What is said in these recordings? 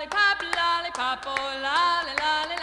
lollipop, lollipop, oh lolly, lolly,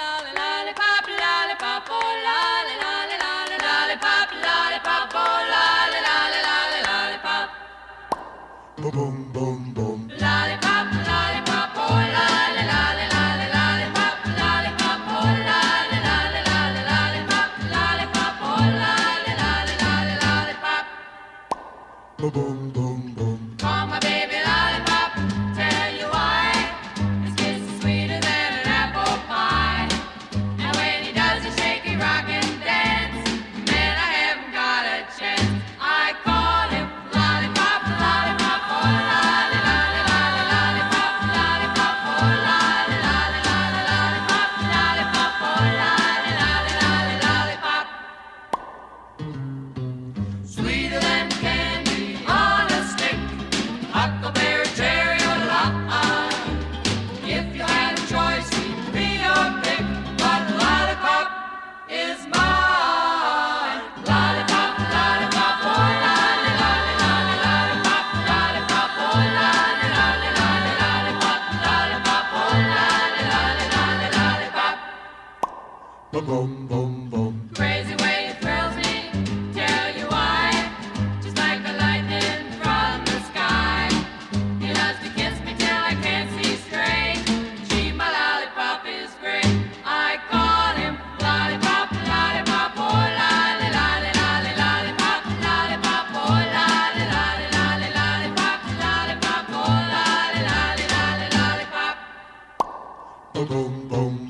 Boom, boom,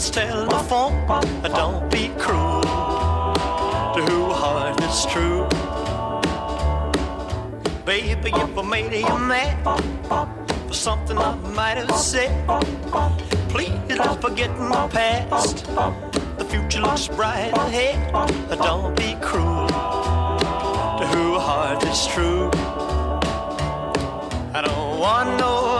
please telephone. Don't be cruel to who heart is true. Baby, if I made you mad for something I might have said, please don't forget my past. The future looks bright ahead. Don't be cruel to who heart is true. I don't want no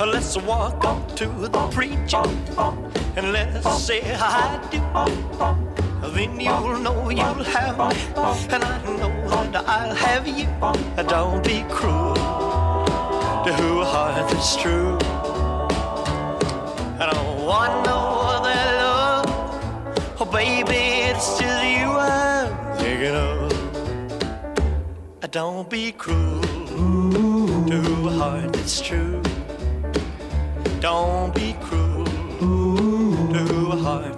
Let's walk up to the preacher and let's say I do. Then you'll know you'll have me, and I know that I'll have you. Don't be cruel to who heart is true. I don't want no other love. Oh, baby, it's just you I'm thinking of. Don't be cruel to a heart that's true. Don't be cruel to a heart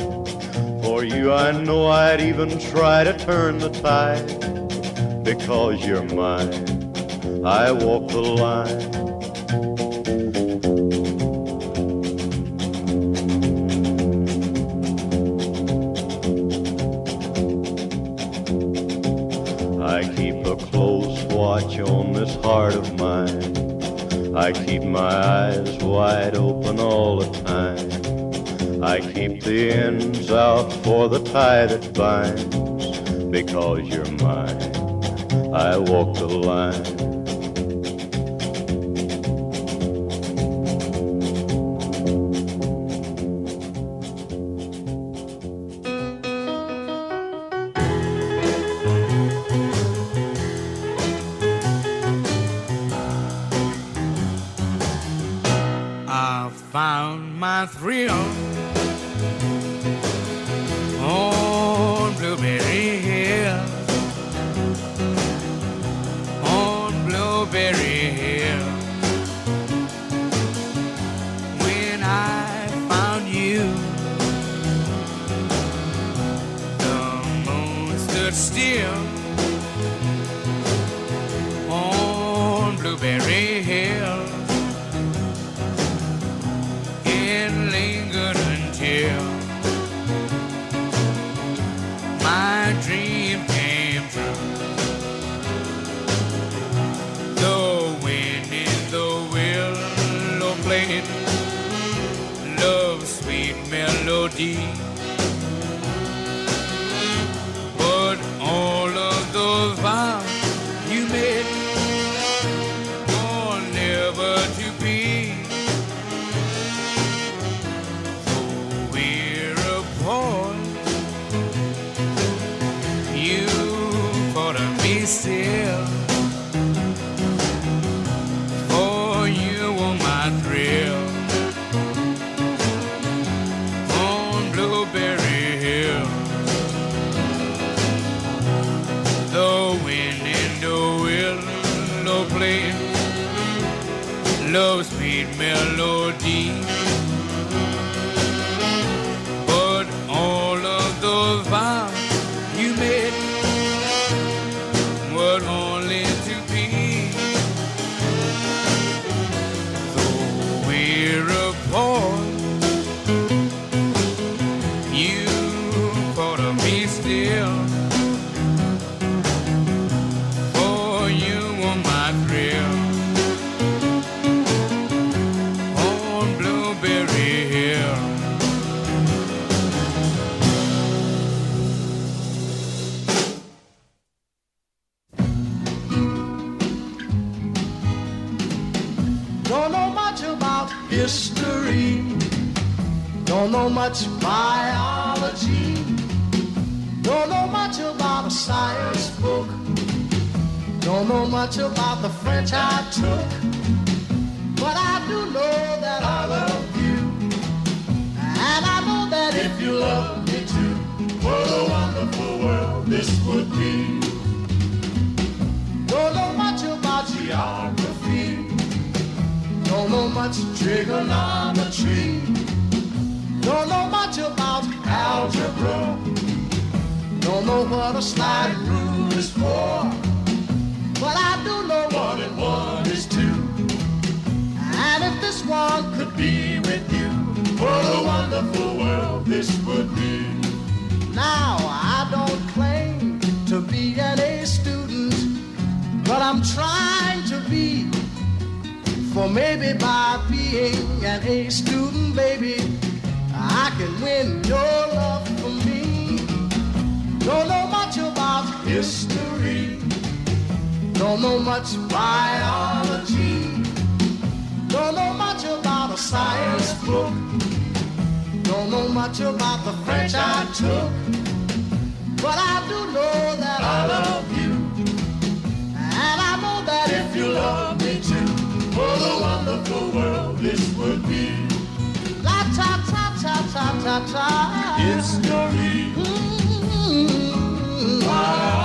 I'd even try to turn the tide. Because you're mine, I walk the line. I keep a close watch on this heart of mine. I keep my eyes wide open all the time. I keep the ends out for the tie that binds. Because you're mine, I walk the line. see. Much about the French I took. But I do know that I love you. And I know that if you love me too, what a wonderful world this would be. Don't know much about geography. Don't know much trigonometry. Don't know much about algebra. Don't know what a slide rule is for. Wonderful world this would be. Now, I don't claim to be an A student, but I'm trying to be. For maybe by being an A student, baby, I can win your love for me. Don't know much about history. Don't know much biology. Don't know much about a science book. Don't know much about the French I took. But I do know that I love you. And I know that if you love me too, what a wonderful world this would be. La ta ta ta ta ta ta. History. Mm-hmm. Biology.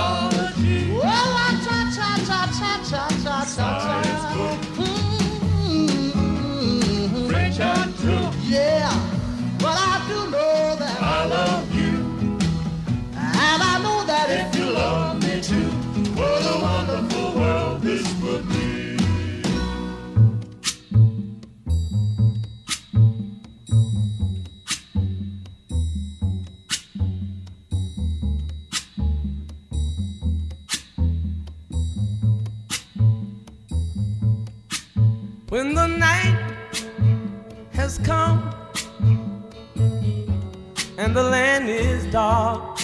And the land is dark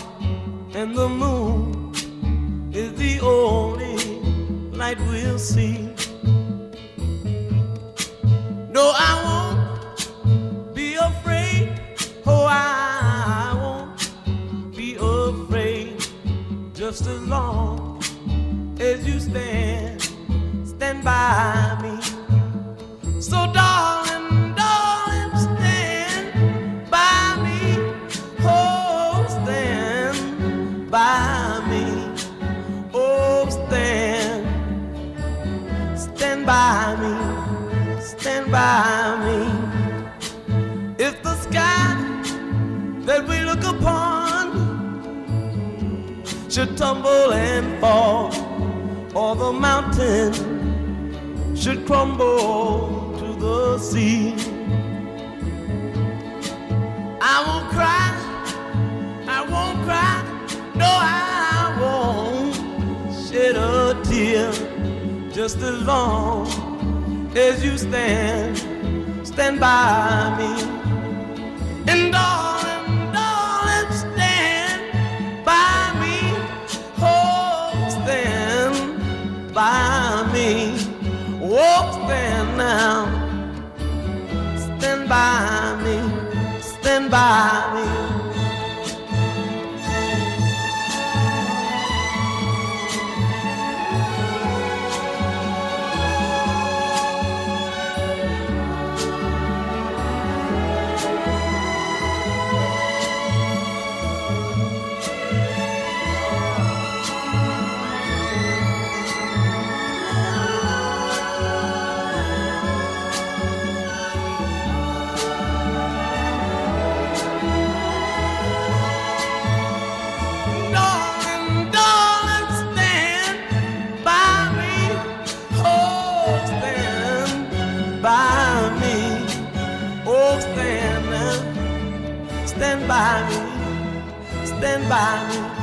and the moon is the only light we'll see. By.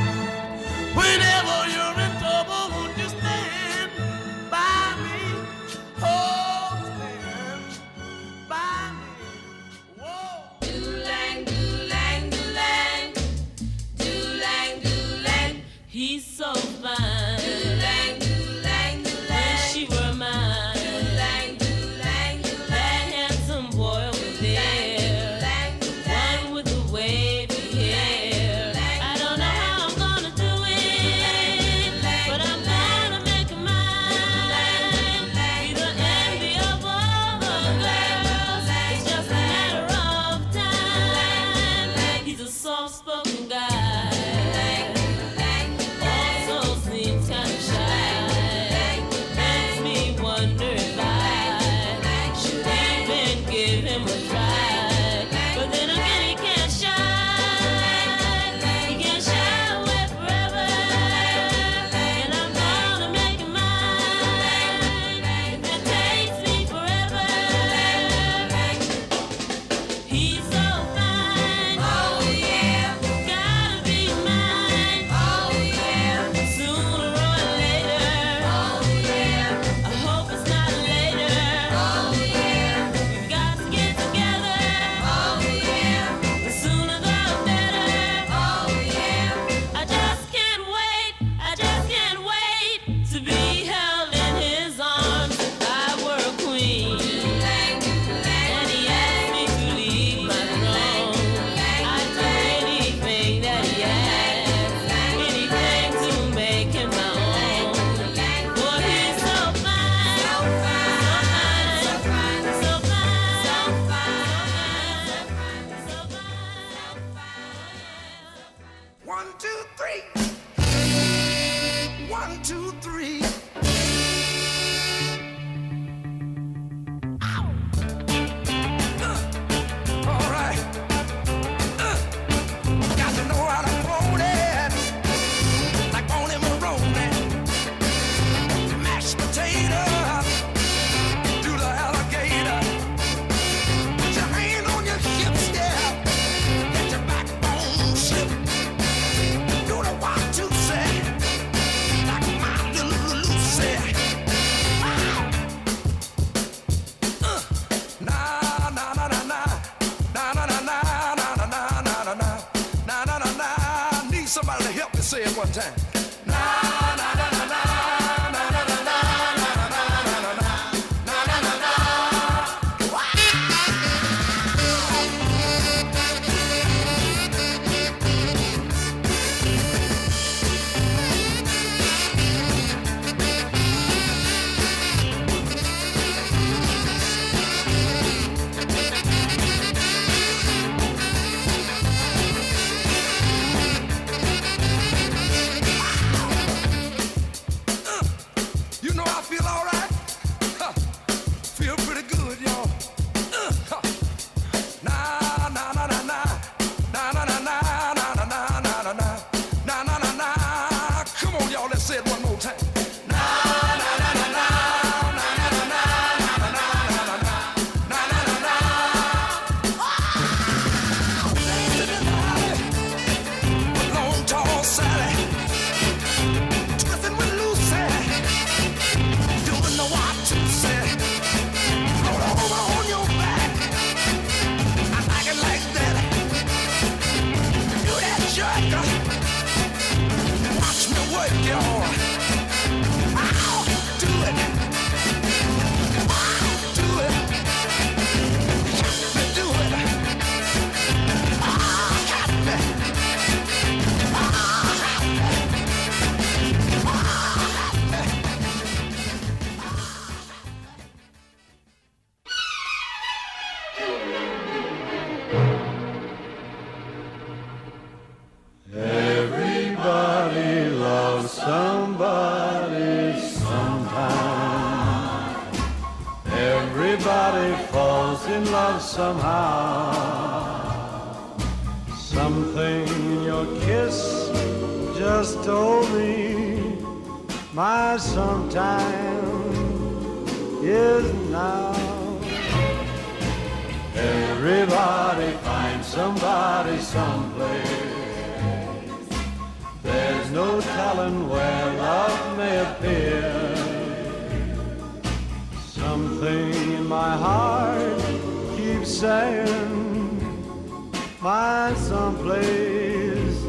Someplace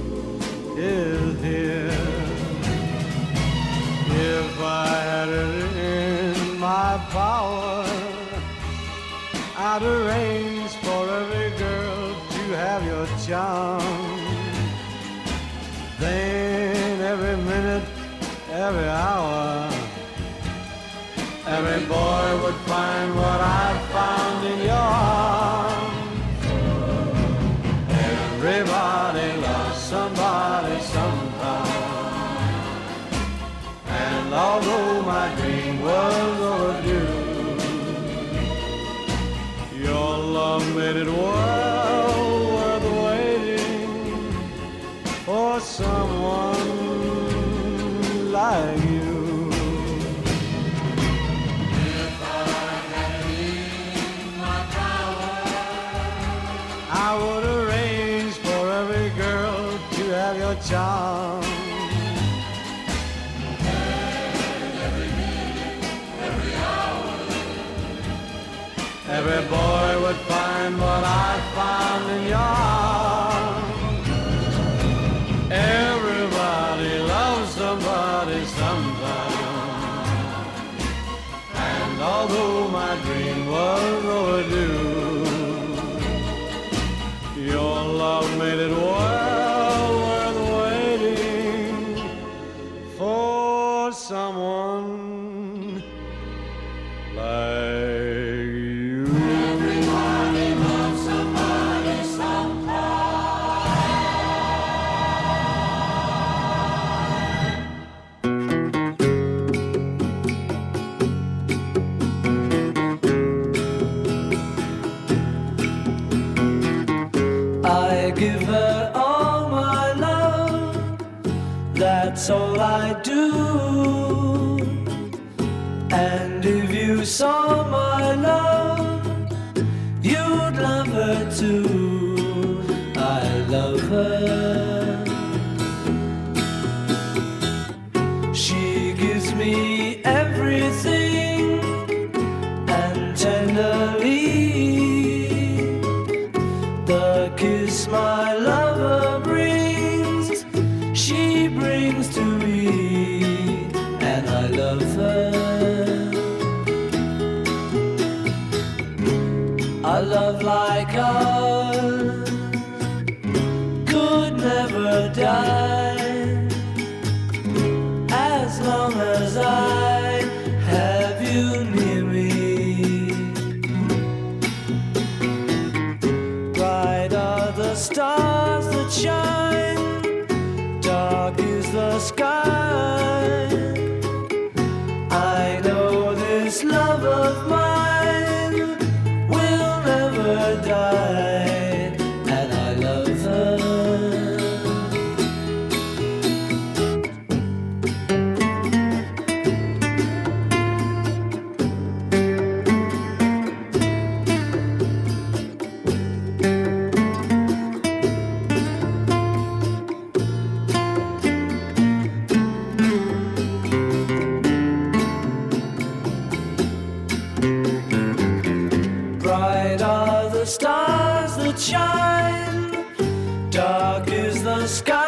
is here. If I had it in my power, I'd arrange for every girl to have your charm. Then every minute, every hour, every boy would find what I And although my dream was overdue, your love made it well boy would find what I found in your arms. Everybody loves somebody sometime. And although my dream was overdue, your love made it well worth waiting for someone that's Bright are the stars that shine, dark is the sky.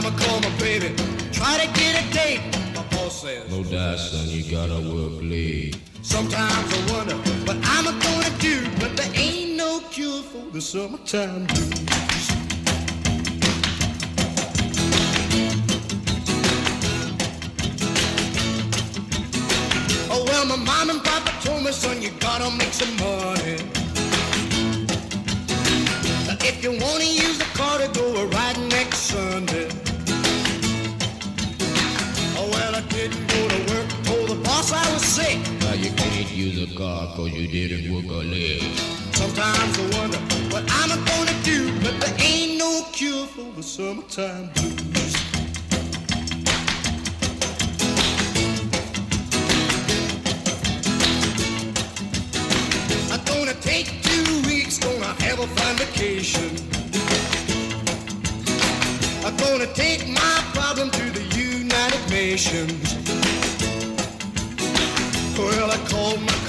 Time I call my baby, try to get a date, my boss says. No die, son, you gotta work late. Sometimes I wonder what I'm gonna do, but there ain't no cure for the summertime blues. Oh well, my mom and papa told me, son, you gotta make some money. Car cause you didn't work a leg. Sometimes I wonder what I'm gonna do, but there ain't no cure for the summertime blues. I'm gonna take two weeks, gonna have a fine vacation. I'm gonna take my problem to the United Nations. Well, I called my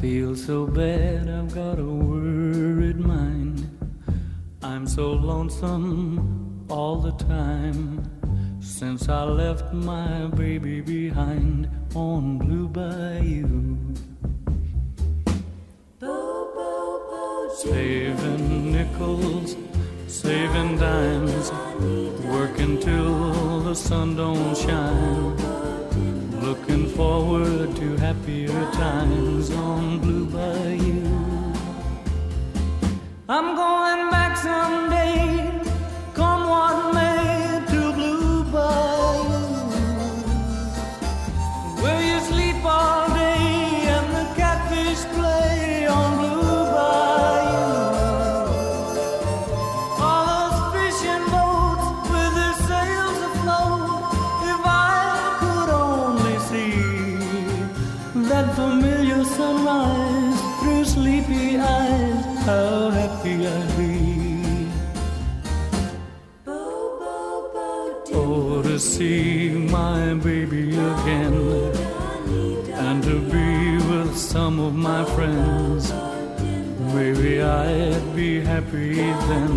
Feel so bad, I've got a worried mind. I'm so lonesome all the time since I left my baby behind on Blue Bayou. Saving nickels, saving dimes, working till the sun don't shine. Looking forward to happier times on Blue Bayou. I'm going back someday, be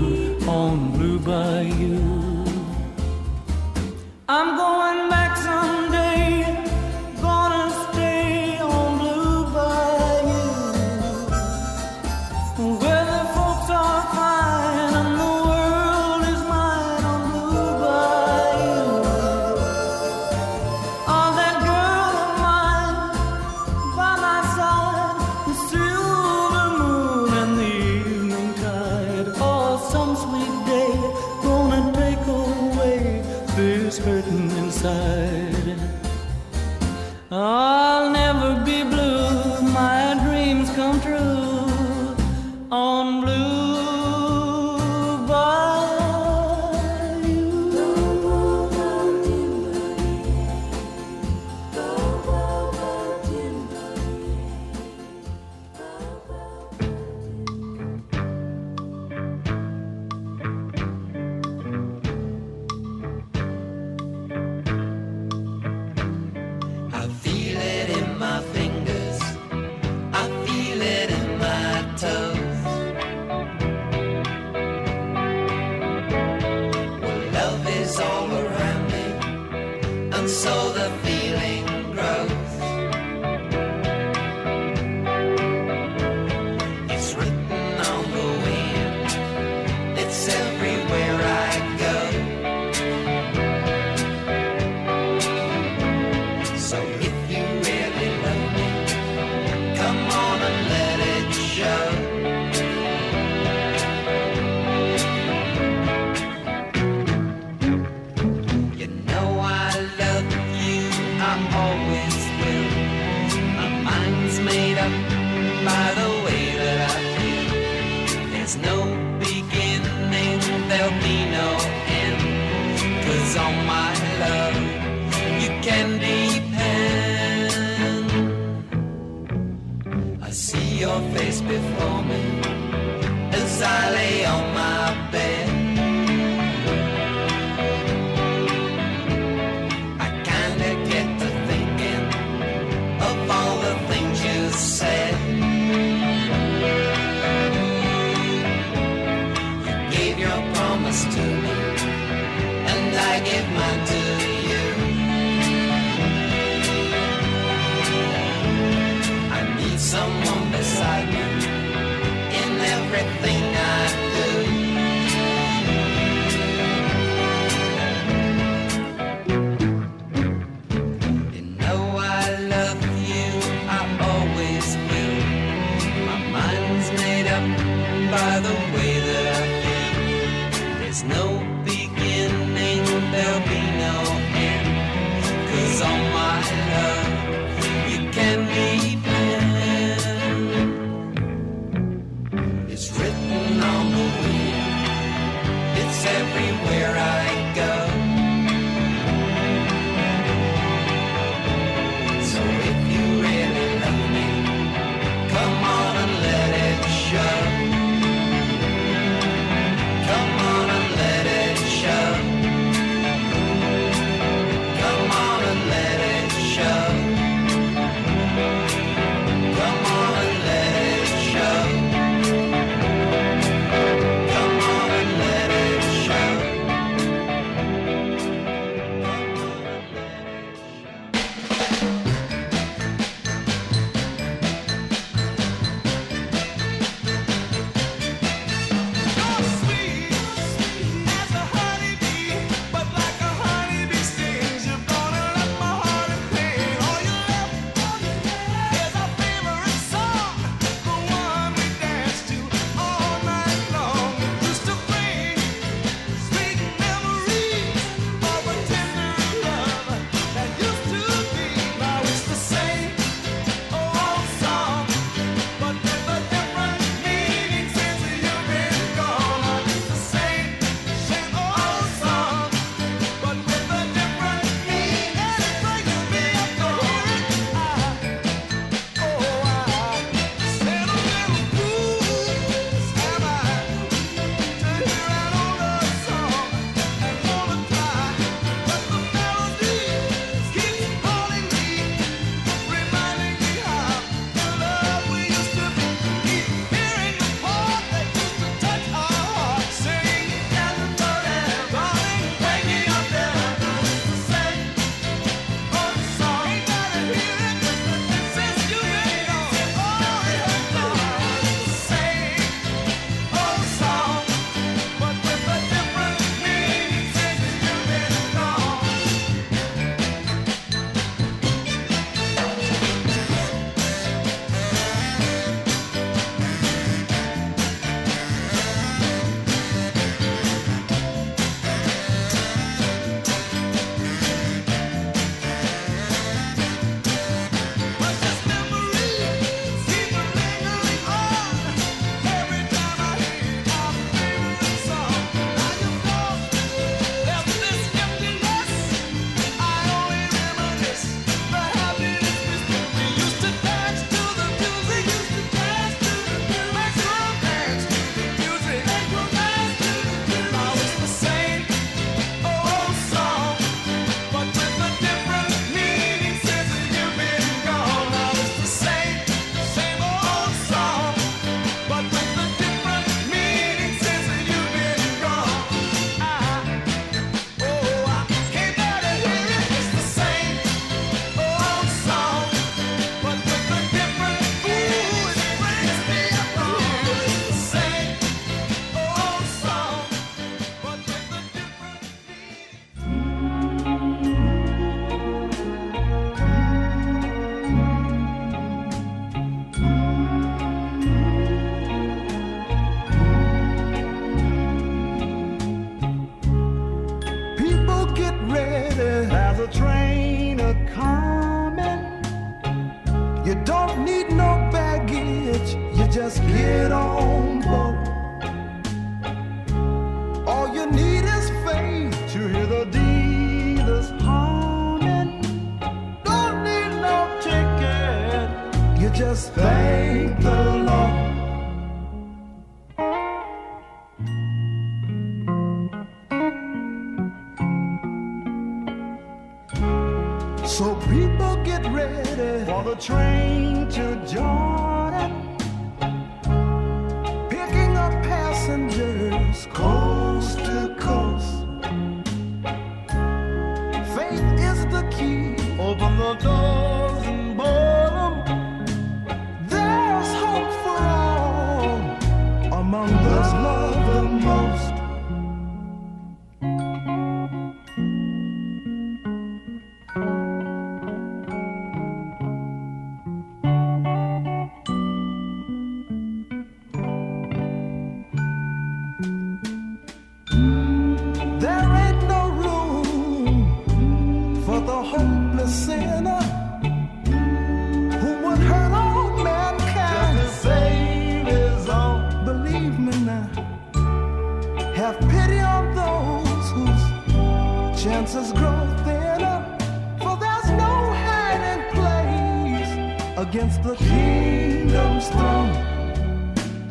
against the kingdom's throne.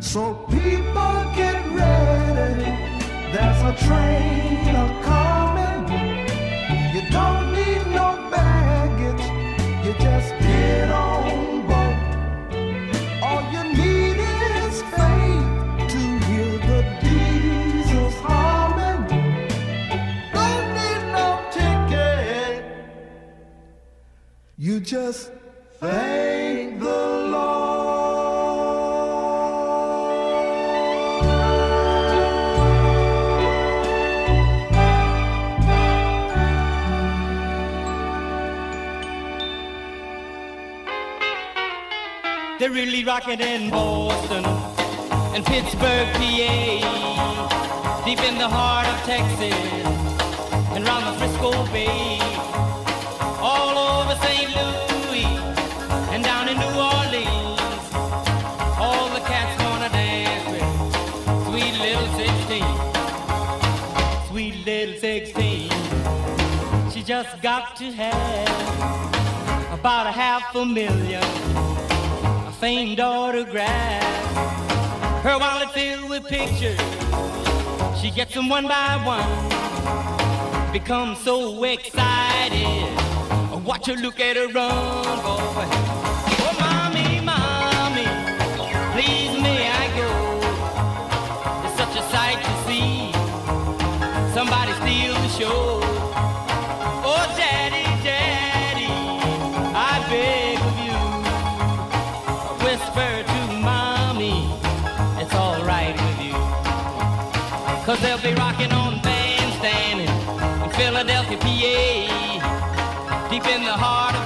So people get ready. There's a train a coming. You don't need no baggage. You just get on board. All you need is faith to hear the diesels humming. Don't need no ticket. You just really rocking in Boston and Pittsburgh, PA, deep in the heart of Texas and round the Frisco Bay, all over St. Louis and down in New Orleans. All the cats wanna dance with sweet little 16, sweet little 16. She just got to have about a half a million famed autograph. Her wallet filled with pictures. She gets them one by one. Becomes so excited. Watch her look at her run, boy. In the heart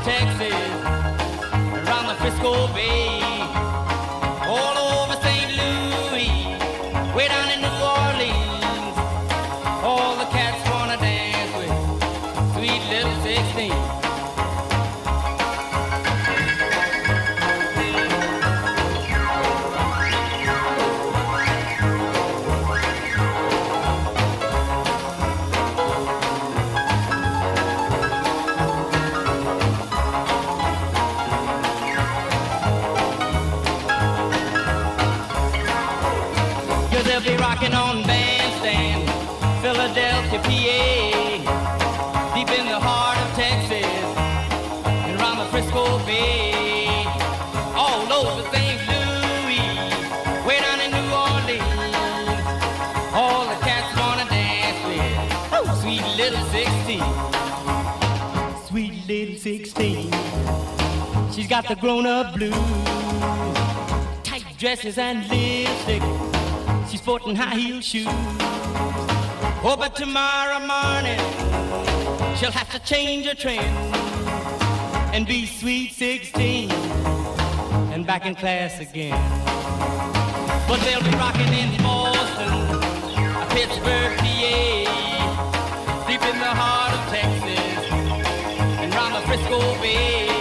got the grown-up blues, tight dresses and lipstick. She's sporting high heel shoes. Oh, but tomorrow morning she'll have to change her trend and be sweet 16 and back in class again. But they'll be rocking in Boston, Pittsburgh, PA, deep in the heart of Texas and round the Frisco Bay.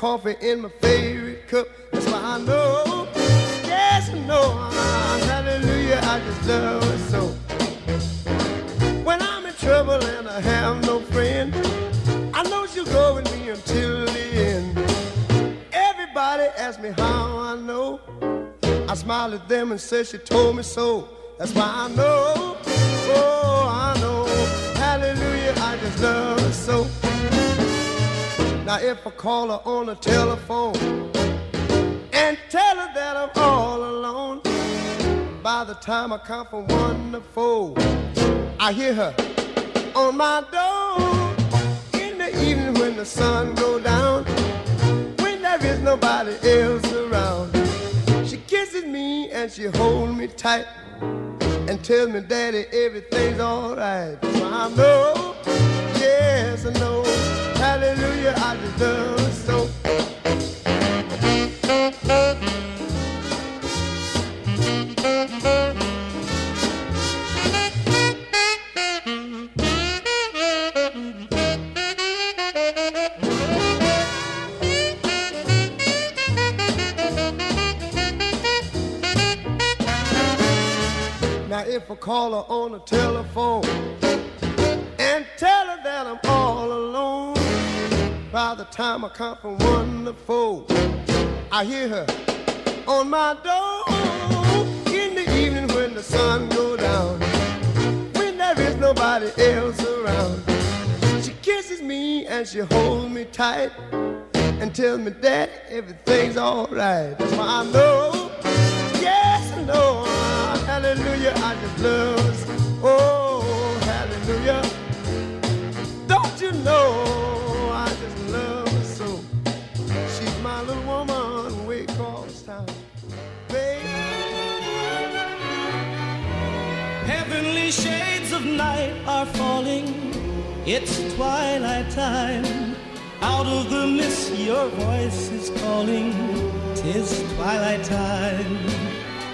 Coffee in my favorite time I count from four, I hear her on my door in the evening when the sun go down, when there is nobody else around. She kisses me and she holds me tight and tells me, Daddy, everything's alright. So I know, yes, I know, hallelujah, I her so. Now if I call her on the telephone and tell her that I'm all alone, by the time I count from one to four, I hear her on my door in the evening when the sun goes down, when there is nobody else around. She kisses me and she holds me tight and tells me that everything's alright. That's why I know, yes I know, hallelujah, I just love her. Oh, hallelujah. Don't you know I just love so? She's my little woman across town. Baby. Heavenly shades of night are falling. It's twilight time. Out of the mist, your voice is calling. Tis twilight time.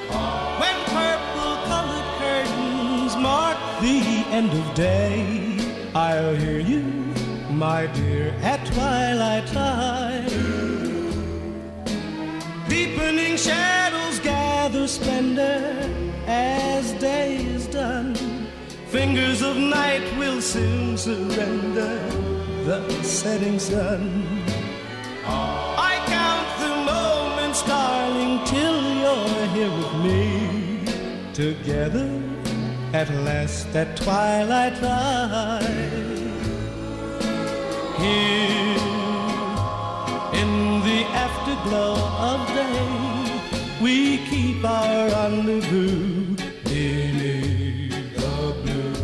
When purple colored curtains mark the end of day, I'll hear you, my dear, at twilight time. Deepening shadows gather splendor as day is done. Fingers of night will soon surrender the setting sun. Here with me. Together at last at twilight time. Here in the afterglow of day, we keep our rendezvous beneath the blue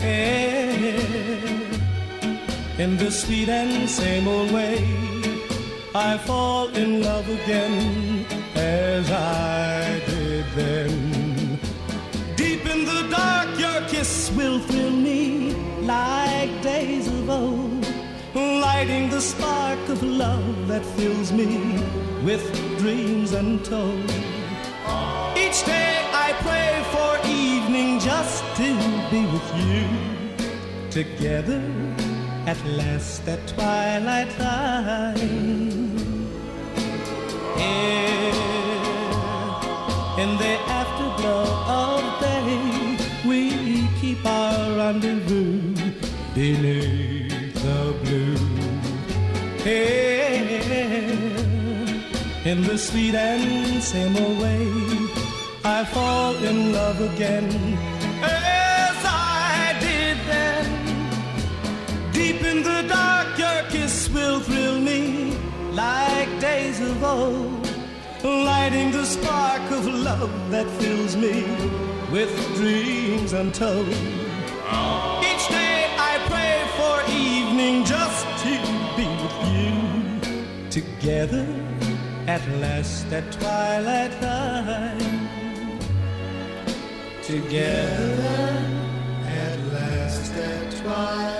air. In the sweet and same old way, I fall in love again as I did then. Deep in the dark, your kiss will thrill me like days of old, lighting the spark of love that fills me with dreams untold. Each day I pray for evening just to be with you. Together at last at twilight time. Here in the afterglow of day, we keep our rendezvous beneath the blue. Here in the sweet and same old way, I fall in love again as I did then. Deep in the dark, your kiss will thrill me like days of old, lighting the spark of love that fills me with dreams untold. Each day I pray for evening just to be with you. Together at last at twilight time. Together At last at twilight